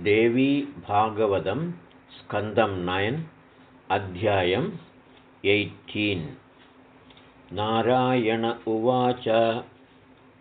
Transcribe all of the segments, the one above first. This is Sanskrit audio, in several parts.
देवी भागवतं स्कन्दं नयन् अध्यायम् एय्टीन्। नारायण उवाच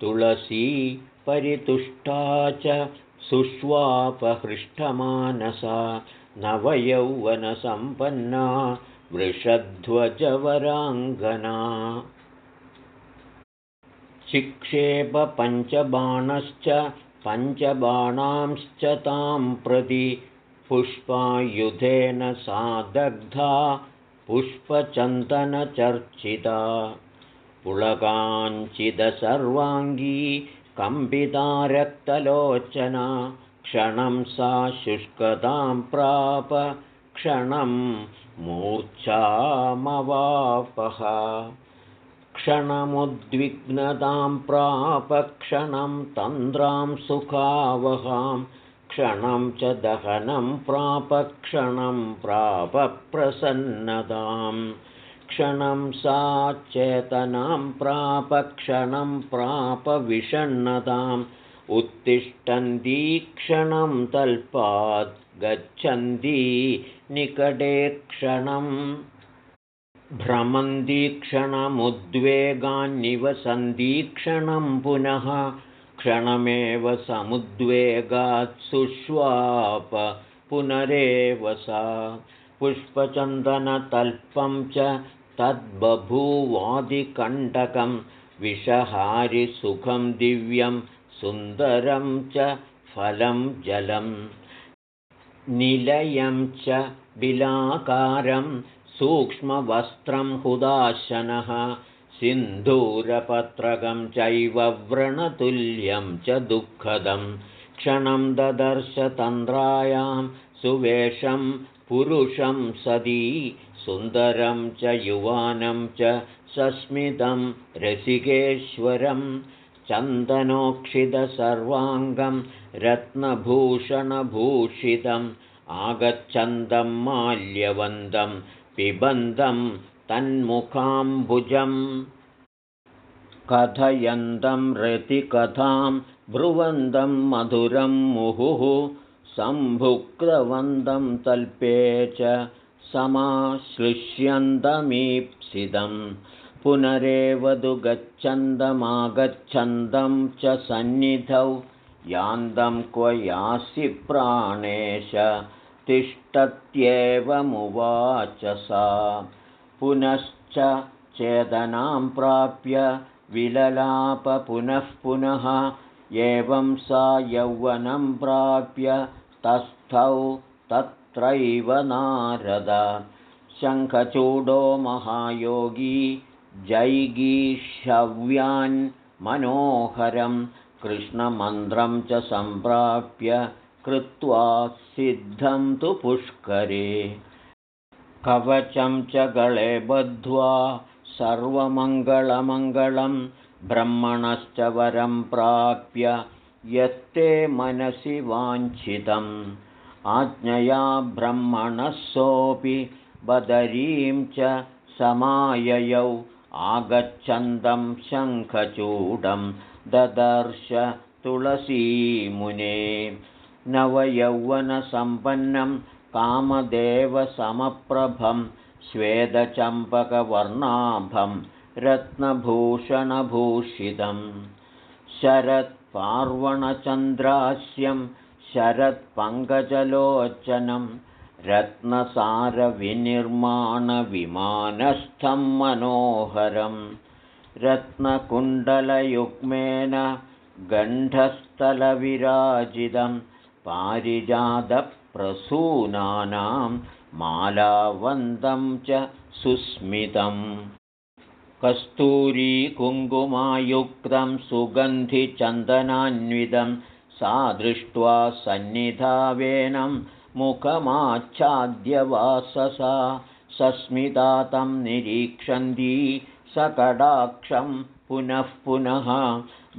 तुलसी परितुष्टा च सुष्वापहृष्टमानसा नवयौवनसम्पन्ना वृषध्वजवराङ्गना। चिक्षेपपञ्चबाणश्च पञ्चबाणांश्च तां प्रति पुष्पायुधेन सा दग्धा पुष्पचन्दनचर्चिता। पुलकाञ्चिदसर्वाङ्गी कम्पिता रक्तलोचना क्षणं सा शुष्कतां प्राप क्षणं मूर्च्छामवापः क्षणमुद्विग्नतां प्रापक्षणं तन्द्रां सुखावहां क्षणं च दहनं प्रापक्षणं प्रापप्रसन्नतां क्षणं सा चेतनां प्रापक्षणं प्रापविषण्णताम् उत्तिष्ठन्ती क्षणं तल्पात् गच्छन्ती निकटे क्षणम् भ्रमन्दीक्षणमुद्वेगान्निवसन्दीक्षणं पुनः क्षणमेव समुद्वेगात् सुष्वाप पुनरेव सा। पुष्पचन्दनतल्पं च तद्बभूवादिकण्टकं विषहारिसुखं दिव्यं सुन्दरं च फलं जलं। निलयं च बिलाकारं सूक्ष्मवस्त्रं हुदाशनः सिन्धूरपत्रकं चैव व्रणतुल्यं च दुःखदं। क्षणं ददर्शतन्द्रायां सुवेशं पुरुषं सदी सुन्दरं च युवानं च सस्मितं रसिकेश्वरं। चन्दनोक्षितसर्वाङ्गं रत्नभूषणभूषितम् आगच्छन्दं माल्यवन्दं पिबन्दं तन्मुखाम्बुजम् कथयन्तं रतिकथां ब्रुवन्दं मधुरं मुहुः सम्भुक्तवन्दं तल्पे च समाश्लिष्यन्दमीप्सितं पुनरेव तु गच्छन्दमागच्छन्दं च सन्निधौ यान्दं क्व यासि प्राणेश तिष्ठत्येवमुवाच सा पुनश्च चेदनां प्राप्य विललाप पुनः पुनः एवं सा यौवनं प्राप्य तस्थौ तत्रैव नारद। शङ्खचूडो महायोगी जैगीषव्यान्मनोहरं कृष्णमन्त्रं च सम्प्राप्य कृत्वा सिद्धं तु पुष्करे। कवचं च गळे बद्ध्वा सर्वमङ्गलमङ्गलं ब्रह्मणश्च वरं प्राप्य यत्ते मनसि वाञ्छितम्। आज्ञया ब्रह्मणः सोऽपि बदरीं च समाययौ आगच्छन्दं शङ्खचूडं ददर्श तुलसीमुने नवयौवनसम्पन्नं कामदेवसमप्रभं श्वेदचम्पकवर्णाभं रत्नभूषणभूषितं। शरत्पार्वणचन्द्रास्यं शरत्पङ्कजलोचनं रत्नसारविनिर्माणविमानस्थं मनोहरं। रत्नकुण्डलयुग्मेन गण्डस्थलविराजितं पारिजातप्रसूनानां मालावन्दं च सुस्मितम्। कस्तूरीकुङ्कुमायुक्तं सुगन्धिचन्दनान्वितं सा दृष्ट्वा सन्निधावेनं मुखमाच्छाद्यवाससा सस्मिता तं निरीक्षन्ती सकडाक्षं पुनः पुनः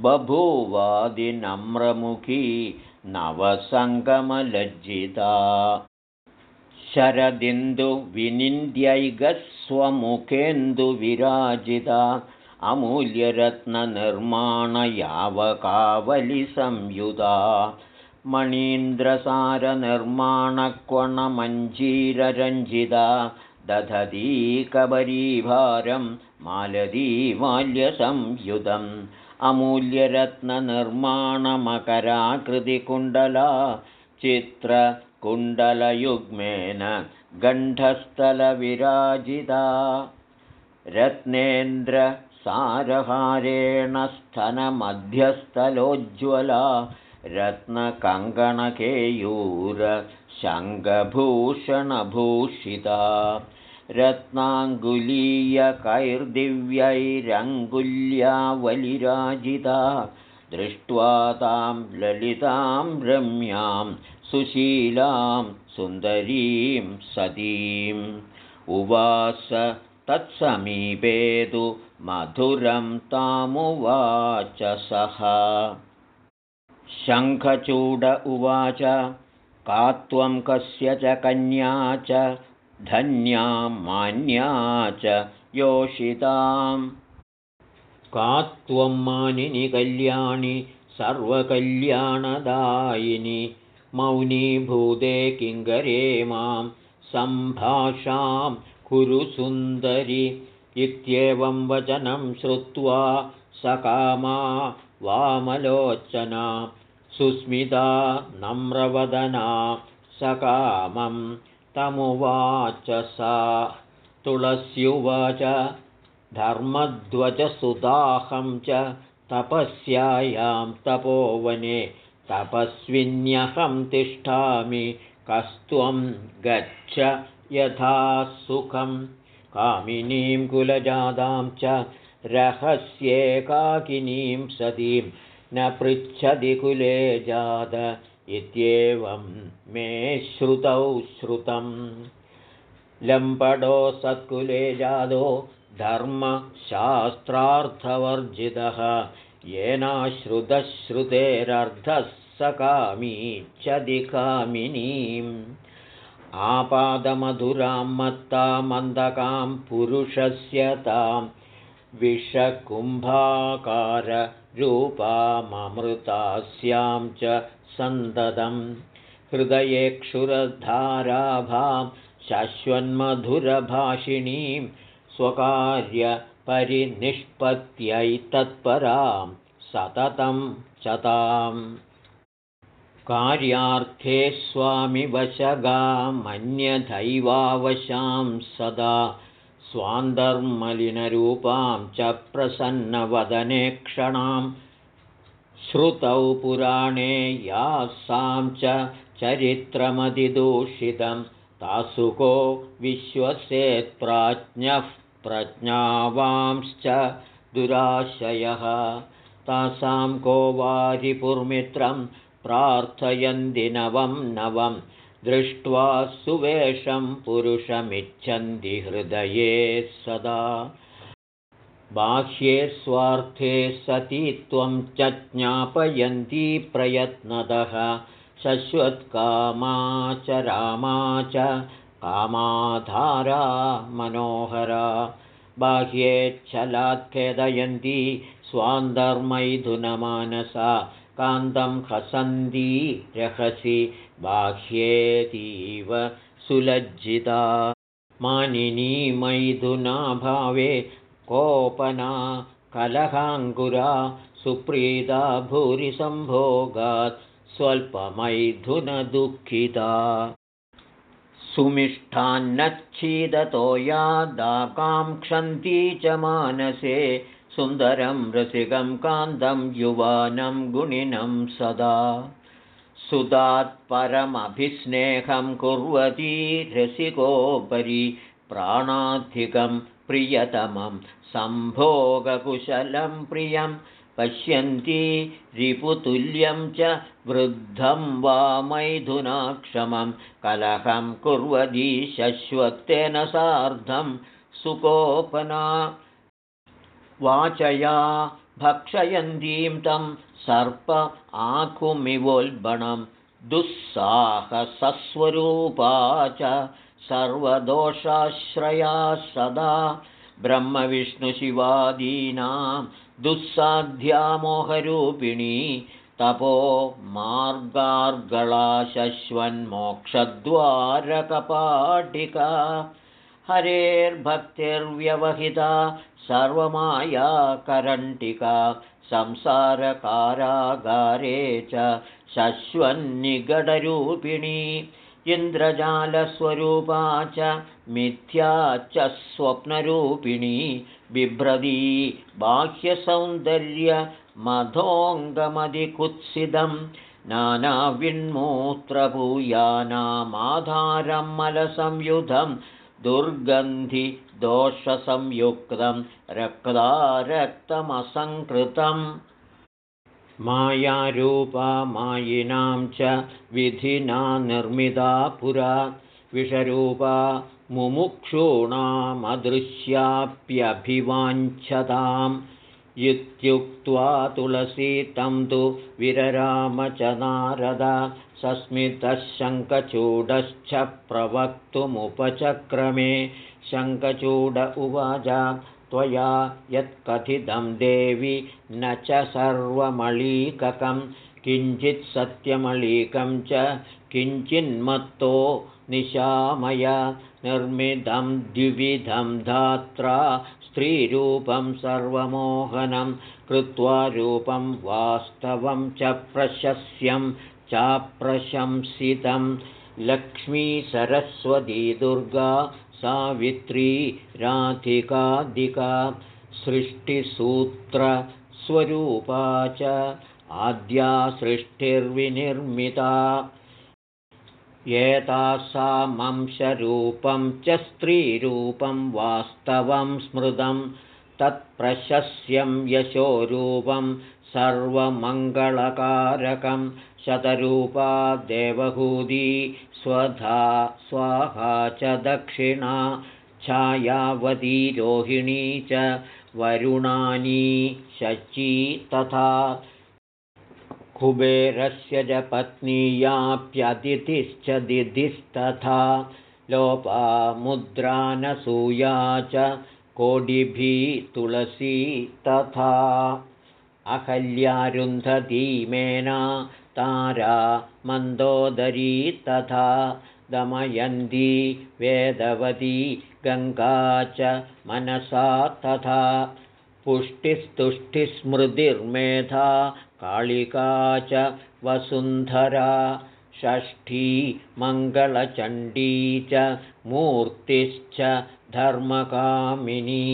बभूवादिनम्रमुखी नवसङ्गमलज्जिता। शरदिन्दुविनिन्द्यैगस्वमुखेन्दुविराजिता अमूल्यरत्ननिर्माणयावकावलिसंयुधा। मणीन्द्रसारनिर्माणक्वणमञ्जीररञ्जिता दधती कबरीभारं मालती माल्यसंयुतम् अमूल्यरत्ननिर्माणमकराकृतिकुण्डला चित्रकुण्डलयुग्मेन गण्ठस्थलविराजिता रत्नेन्द्रसारहारेण स्तनमध्यस्थलोज्ज्वला रत्नकङ्कणकेयूरशङ्खभूषणभूषिता रत्नाङ्गुलीयकैर्दिव्यैरङ्गुल्यावलिराजिता। दृष्ट्वा तां ललितां रम्यां सुशीलां सुन्दरीं सतीम्। उवास तत्समीपे तु मधुरं तामुवाच सः। शङ्खचूड उवाच का त्वं कस्य च कन्या च धन्या मान्या च योषिताम्। का त्वं मानिनि कल्याणि सर्वकल्याणदायिनि? मौनीभूते किङ्करे मां सम्भाषां कुरुसुन्दरि इत्येवं वचनं श्रुत्वा सकामा वामलोचना। सुस्मिता नम्रवदना सकामं तमुवाच सा। तुलस्युवाच। धर्मध्वजसुदाहं च तपस्यायां तपोवने तपस्विन्यहं तिष्ठामि। कस्त्वं गच्छ यथा सुखं। कामिनीं कुलजातां च रहस्येकाकिनीं सतीं। न पृच्छति कुले जात इत्येवं मे श्रुतौ श्रुतं लम्पडो सत्कुले जातो धर्मशास्त्रार्थवर्जितः। येनाश्रुतश्रुतेरर्धः सकामी च दिकामिनीम् आपादमधुरां मत्ता मन्दकां पुरुषस्य तां विषकुम्भाकाररूपाममृतास्यां च सन्ददं हृदयेक्षुरधाराभां शश्वन्मधुरभाषिणीं स्वकार्यपरिनिष्पत्यै तत्परां सततं च ताम् कार्यार्थे स्वामिवशगामन्यथैवावशां सदा स्वान्दर्मलिनरूपां च प्रसन्नवदने क्षणां श्रुतौ पुराणे यासां च चरित्रमधिदूषितं। तासुको विश्वसेत्प्राज्ञः प्रज्ञावांश्च दुराशयः। तासां को वारिपुर्मित्रं प्रार्थयन्ति नवं नवं। दृष्ट्वा सुवेशं पुरुषमिच्छन्ति हृदये सदा बाह्ये स्वार्थे सती त्वं च ज्ञापयन्ती प्रयत्नतः शश्वत्कामा च रामा च कामाधारा मनोहरा। बाह्येच्छलात्खेदयन्ती स्वान्दर्मैथुनमानसा कान्तं हसन्ती रहसि। बाह्येतीव सुलज्जिता। मानिनी मैथुनाभावे कोपना कलहाङ्कुरा सुप्रीता भूरिसम्भोगात् स्वल्पमैथुनदुःखिता। सुमिष्ठान्नच्छीदतो यादाकाङ्क्षन्ती च मानसे सुन्दरं रसिकं कान्तं युवानं गुणिनं सदा। सुदात्परमभिस्नेहं कुर्वती रसिकोपरि प्राणाधिकं प्रियतमं सम्भोगकुशलं प्रियं पश्यन्ती रिपुतुल्यं च वृद्धं वा मैथुनाक्षमं कलहं कुर्वती शश्वत्तेन सार्धं सुकोपना वाचया भक्षयन्तीं तं सर्प आकुमिवोल्बणं दुःसाहसस्वरूपा च सर्वदोषाश्रया सदा ब्रह्मविष्णुशिवादीनां दुःसाध्या मोहरूपिणी तपो मार्गार्गळाशश्वन्मोक्षद्वारकपाटिका हरेर्भक्तिर्व्यवहिता सर्वमायाकरण्टिका संसारकारागारे च शश्वन्निगडरूपिणी इन्द्रजालस्वरूपा च मिथ्या च स्वप्नरूपिणी बिभ्रदी बाह्यसौन्दर्यमधोऽङ्गमधिकुत्सितं नानाविन्मूत्रभूयानामाधारं मलसंयुधं दुर्गन्धिदोषसंयुक्तं रक्तारक्तमसङ्कृतम् मायारूपा मायिनां च विधिना निर्मिता पुरा। विषरूपा मुमुक्षूणामदृश्याप्यभिवाञ्छताम्। इत्युक्त्वा तुलसी तं तु विरराम च नारद सस्मितः शङ्खचूडश्च प्रवक्तुमुपचक्रमे। शङ्खचूड उवाच त्वया यत्कथितं देवि न च सर्वमळीककं किञ्चित् सत्यमळीकं च किञ्चिन्मत्तो निशामय निर्मितं द्विविधं धात्रा स्त्रीरूपं सर्वमोहनं कृत्वा रूपं वास्तवं च प्रशस्यं चाप्रशंसितं। लक्ष्मीसरस्वती दुर्गा सावित्री राधिकादिका सृष्टिसूत्रस्वरूपा च आद्या सृष्टिर्विनिर्मिता एतासामंशरूपं च स्त्रीरूपं वास्तवं स्मृतं तत्प्रशस्यं यशोरूपं सर्वमङ्गलकारकं शतरूपा देवहूदी स्वधा स्वाहा च दक्षिणा छायावती रोहिणी च वरुणानी शची तथा कुबेरस्य च पत्नीयाप्यतिथिश्च दिधिस्तथा लोपा मुद्रानसूया च कोडिभितुलसी तथा अहल्यारुन्धतीमेना तारा मन्दोदरी तथा दमयन्ती वेदवती गङ्गा च मनसा तथा पुष्टिस्तुष्टिस्मृतिर्मेधा कालिका च वसुन्धरा षष्ठी मङ्गलचण्डी च मूर्तिश्च धर्मकामिनी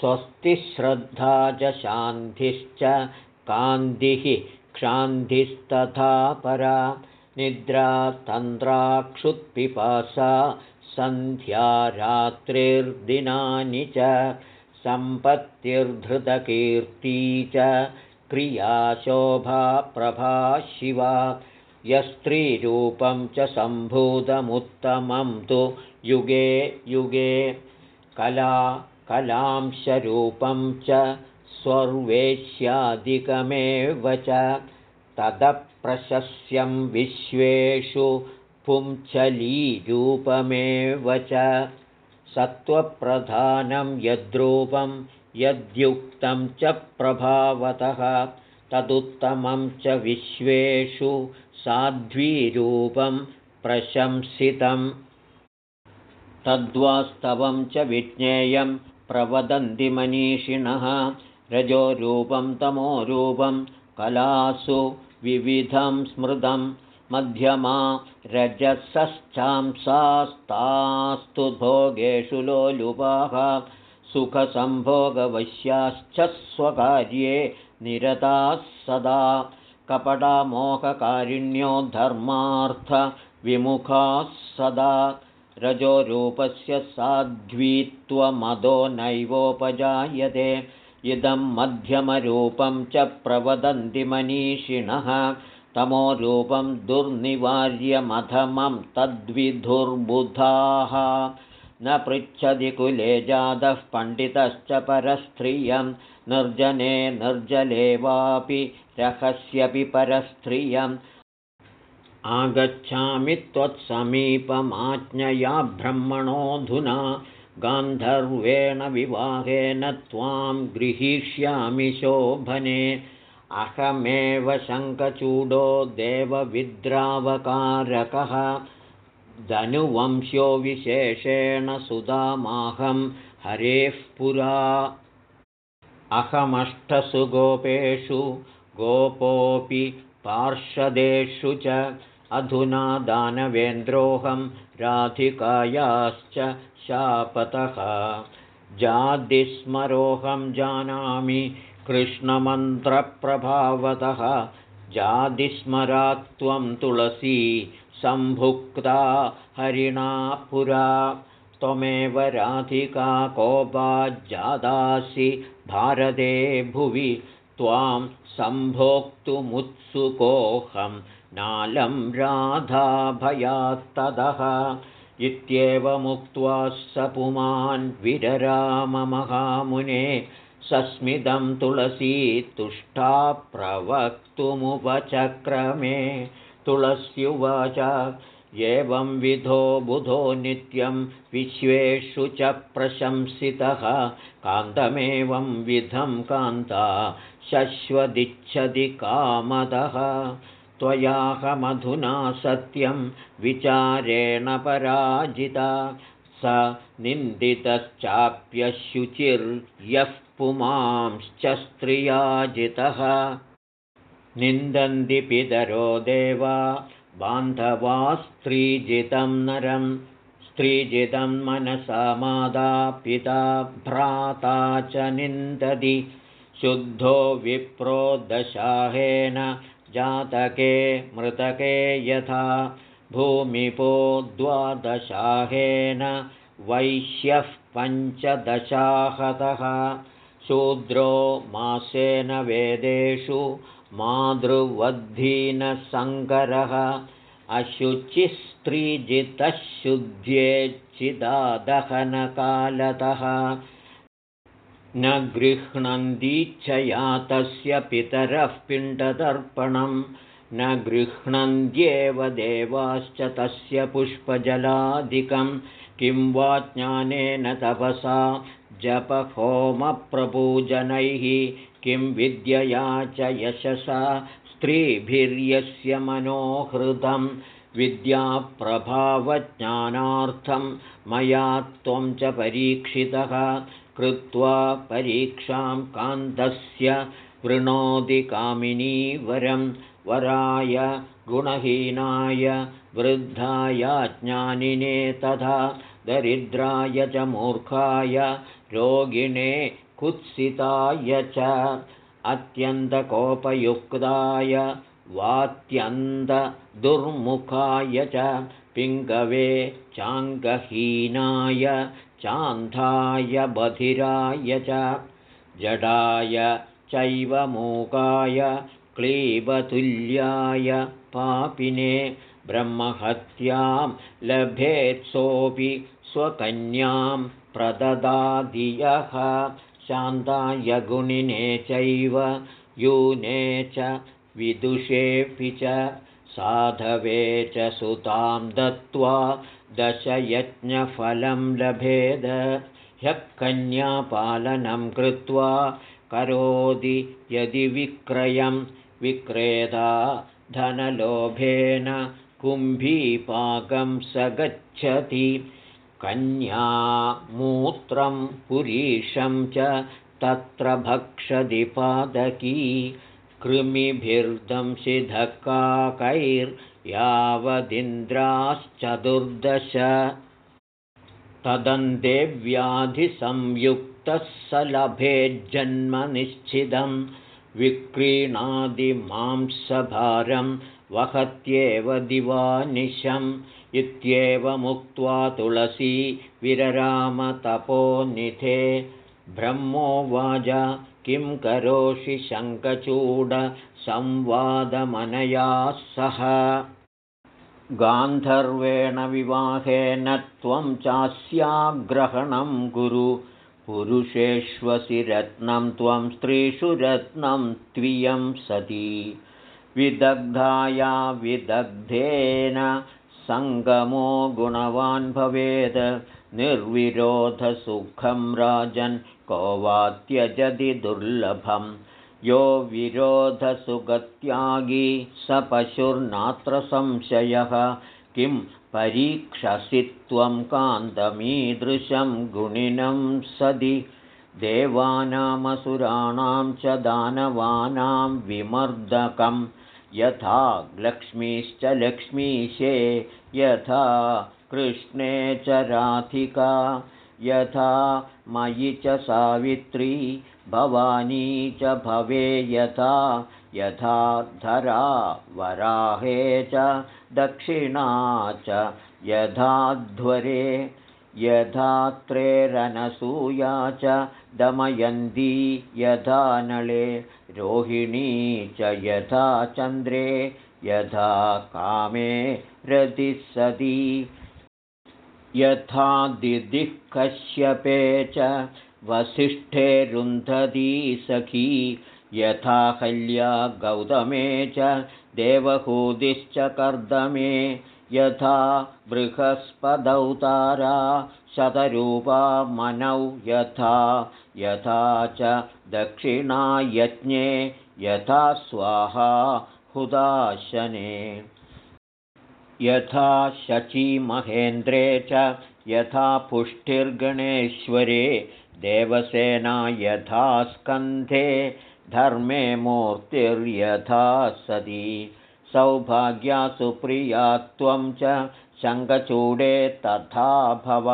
स्वस्तिश्रद्धा च शान्तिश्च कान्तिः क्षान्तिस्तथा परा निद्रा तन्द्राक्षुत्पिपासा सन्ध्या रात्रिर्दिनानि च सम्पत्तिर्धृतकीर्ती च क्रियाशोभा प्रभा शिवा यस्त्रीरूपं च सम्भूतमुत्तमं तु युगे युगे कला कलांशरूपं च स्वर्वेश्यादिकमेव च तदप्रशस्यं विश्वेषु पुंचलीरूपमेव च सत्त्वप्रधानं यद्रूपं यद्युक्तं च प्रभावतः तदुत्तमं च विश्वेषु साध्वीरूपं प्रशंसितम् तद्वास्तवं च विज्ञेयं प्रवदन्ति मनीषिणः रजोरूपं तमोरूपं कलासु विविधं स्मृतं मध्यमा रजसश्चांसास्तास्तु भोगेषु लोलुपाः सुखसम्भोगवश्याश्च स्वकार्ये निरताः सदा कपटामोहकारिण्यो धर्मार्थविमुखाः सदा रजोरूपस्य साध्वीत्वमदो नैवोपजायते इदं मध्यमरूपं च प्रवदन्ति मनीषिणः। तमोरूपं दुर्निवार्यमधमं तद्विधुर्बुधाः। न पृच्छति कुले जातः पण्डितश्च परस्त्रियं। निर्जने निर्जले वापि रहस्यपि परस्त्रियम्। आगच्छामि त्वत्समीपमाज्ञया ब्रह्मणोऽधुना गान्धर्वेण विवाहेन त्वां गृहीष्यामि शोभने। अहमेव शङ्खचूडो देवविद्रावकारकः। धनुवंश्यो विशेषेण सुधामाहं हरेः पुरा। अहमष्टसु गोपेषु गोपोऽपि पार्षदेषु च अधुना दानवेन्द्रोऽहं राधिकायाश्च शापतः। जातिस्मरोऽहं जानामि कृष्णमन्त्रप्रभावतः। जातिस्मरात्वं तुलसी सम्भुक्ता हरिणा पुरा त्वमेव राधिका कोपाज्जादासि भारते भुवि। त्वां सम्भोक्तुमुत्सुकोऽहं नालं राधाभयात्तदः इत्येवमुक्त्वा स पुमान् विरराममहामुने सस्मितं तुलसी तुष्टा प्रवक्तुमुपचक्रमे। तुलस्युवाच एवं विधो बुधो नित्यं विश्वेषु च प्रशंसितः। कान्तमेवं विधं कान्ता शश्वदिच्छति कामदः त्वयाहमधुना सत्यं विचारेण पराजिता। स निन्दितश्चाप्यशुचिर्यः पुमांश्च स्त्रियाजितः। निन्दन्ति पितरो देवा बान्धवा स्त्रीजितं नरं। स्त्रीजितं मनसा मादा पिता भ्राता च निन्दति। शुद्धो विप्रो दशाहेन जातके मृतके यथा भूमिपो द्वादशाहेन वैश्यः पञ्चदशाहतः। शूद्रो मासेन वेदेषु मातृवद्धीनसङ्करः न गृह्णन्तीच्छया तस्य पितरः पिण्डतर्पणं न गृह्णन्त्येव देवाश्च तस्य पुष्पजलादिकं किं वा ज्ञानेन तपसा जपहोमप्रपूजनैः किं विद्यया च यशसा स्त्रीभिर्यस्य मनोहृदं विद्याप्रभावज्ञानार्थं मया त्वं च परीक्षितः कृत्वा परीक्षां कान्तस्य वृणोति कामिनीवरं वराय गुणहीनाय वृद्धाय ज्ञानिने तथा दरिद्राय च मूर्खाय रोगिणे कुत्सिताय च अत्यन्तकोपयुक्ताय वात्यन्तदुर्मुखाय च पिङ्गवे चाङ्गहीनाय चान्धाय बधिराय च जडाय चैव मूकाय क्लीबतुल्याय पापिने ब्रह्महत्यां लभेत्सोऽपि स्वकन्यां प्रददादियः शान्ताय गुणिने चैव यूने च विदुषेऽपि च साधवे च सुतां दत्त्वा दशयज्ञफलं लभेद। ह्यः कन्यापालनं कृत्वा करोति यदि विक्रयं विक्रेता धनलोभेन कुम्भीपाकं स गच्छति कन्यामूत्रं पुरीशं च तत्र भक्षदिपादकी कृमिभिर्दंशिधकाकैर्यावदिन्द्राश्चतुर्दश तदन्तेव्याधिसंयुक्तः स लभेज्जन्मनिश्चितं विक्रीणादिमांसभारं वहत्येव दिवानिशम् इत्येवमुक्त्वा तुलसी विररामतपोनिधे ब्रह्मोवाच किं करोषि शङ्खचूडसंवादमनया सह? गान्धर्वेण विवाहेन त्वं चास्याग्रहणं गुरु पुरुषेष्वसि रत्नं त्वं स्त्रीषु रत्नं त्वियं सती। विदग्धाया विदग्धेन सङ्गमो गुणवान् भवेद्। निर्विरोधसुखं राजन् को वा त्यजति दुर्लभं यो विरोधसुगत्यागी स पशुर्नात्र संशयः। किं परीक्षसि त्वं कान्तमीदृशं गुणिनं सदि। देवानामसुराणां च दानवानां विमर्दकं यथा लक्ष्मीश्च लक्ष्मीशे यथा कृष्णे च राधिका यथा मयि च सावित्री भवानी च भवे यथा यथा धरा वराहे च दक्षिणा च यथाध्वरे यथात्रेरनसूया च दमयन्ती यथा नळे रोहिणी च यथा चन्द्रे यथा कामे रतिसती। यथा दिदिः कश्यपे च वसिष्ठे रुन्धती सखी यथा हल्या गौतमे च देवहूदिश्च कर्दमे यथा बृहस्पदौतारा शतरूपा मनौ यथा यथा च दक्षिणायज्ञे यथा स्वाहा हुदाशने। यथा शचीमहेन्द्रे च यथा पुष्टिर्गणेश्वरे देवसेना यथा स्कन्धे धर्मे मूर्तिर्यथा सदी सौभाग्या सुप्रिया त्वं च शङ्खचूडे तथा भव।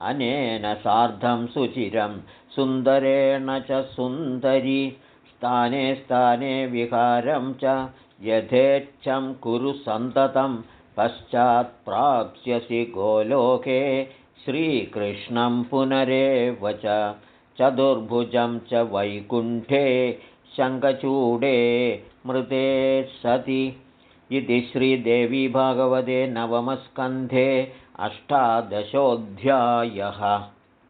अनेन सार्धं सुचिरं सुन्दरेण च सुन्दरी। स्थाने स्थाने विहारं च यथेच्छं कुरु सन्ततं पश्चात्प्राप्स्यसि गोलोके। श्रीकृष्णं पुनरेव च चतुर्भुजं च वैकुण्ठे शङ्खचूडे मृते सति इति श्रीदेवी भागवते नवमस्कन्धे अष्टादशोऽध्यायः